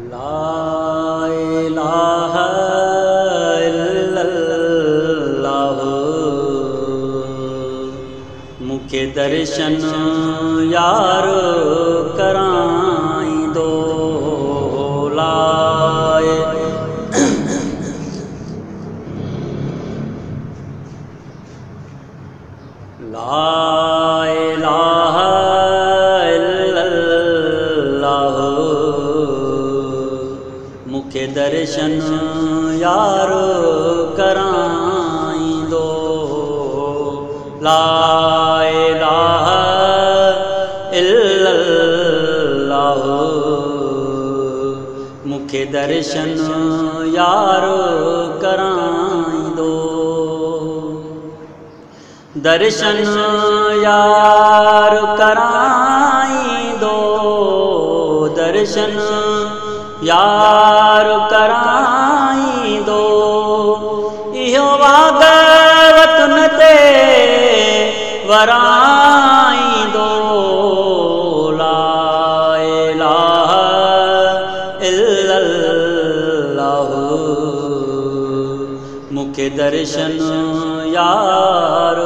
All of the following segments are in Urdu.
لا الہ الا اللہ مکھے درشن یار کرائیں دو لائے لا درشن یار کرائیں دو۔ لا الہ الا اللہ۔ مکھے درشن یار کرائیں دو۔ درشن یار کرائیں دو۔ درشن یار کرائیں دو۔ یہ واگوتن تے ورائیں دو۔ لا الہ الا اللہ۔ مکھے درشن یار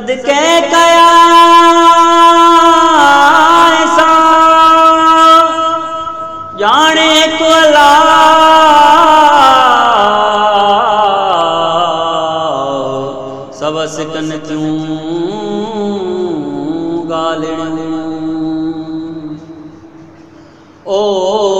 صدقے کیا ایسا جانے کو سب سکن کیوں گالن او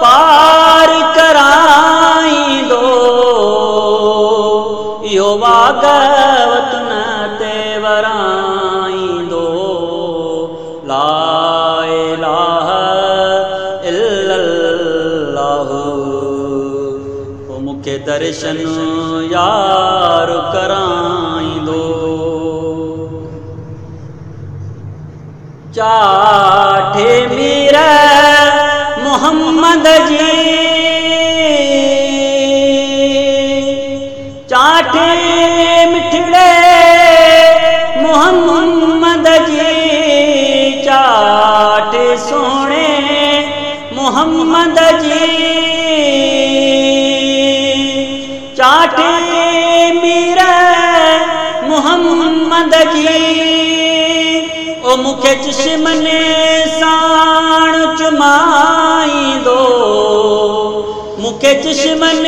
پار کرائیں دو۔ یو واگوتن تے دو۔ لا الہ الا اللہ۔ او مکھے درشن یار کرائیں دو۔ چاٹھے چاٹھے مٹھڑے محمد جی چاٹھے سونے محمد جی چاٹھے میرا محمد جی او مکھے چشمن سان چمائیں دو مکھے چشمن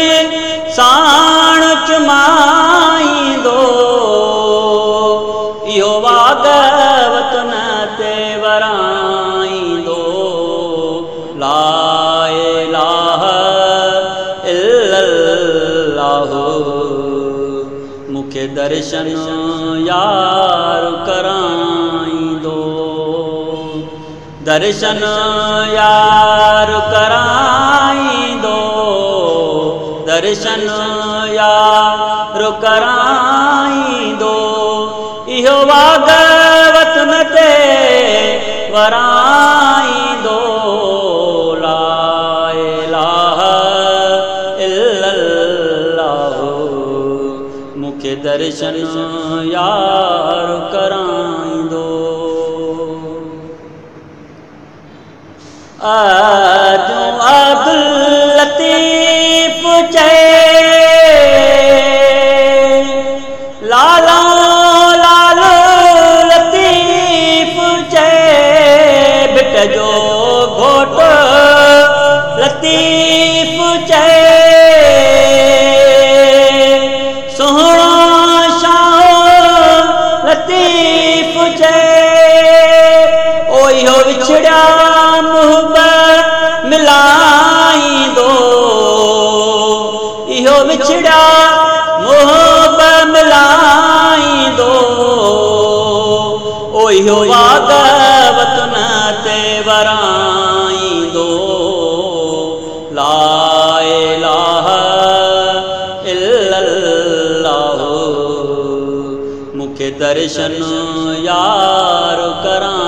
سان چمائیں دو یو واگوتن تے ورائیں دو لا الہ الا اللہ مکھے درشن یار کرائیں درشن یار کرائیں دو یہ واگوتن تے ورائیں دو لا الہ الا اللہ مکھے درشن یار کرائیں دو آجو عبداللطیف چے لالا لالو لطیف چے بٹ جو گھوٹ لطیف چے دلو بچڑا موہ ملائی دو۔ اوہی واگ وطن تے ورائی دو۔ لا الہ الا اللہ مکھ درشن یار کرائیں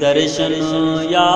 درشن یا